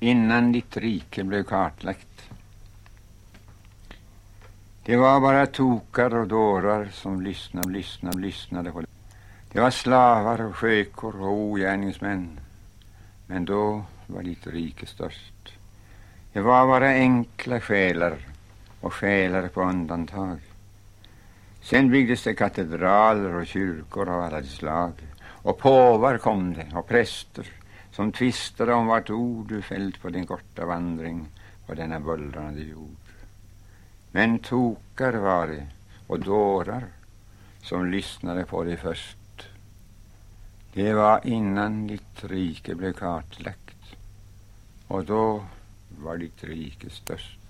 innan ditt rike blev kartlagt. Det var bara tokar och dårar som lyssnade, lyssnade, lyssnade på det. Det var slavar och skökor och ogärningsmän. Men då var ditt rike störst. Det var bara enkla själar och själar på undantag. Sen byggdes det katedraler och kyrkor av alla slag. Och påvar kom det och präster som tvistade om vart ord du fällt på din korta vandring på denna bullrande jord. Men tokar var det och dårar som lyssnade på dig först. Det var innan ditt rike blev kartlagt och då var ditt rike störst.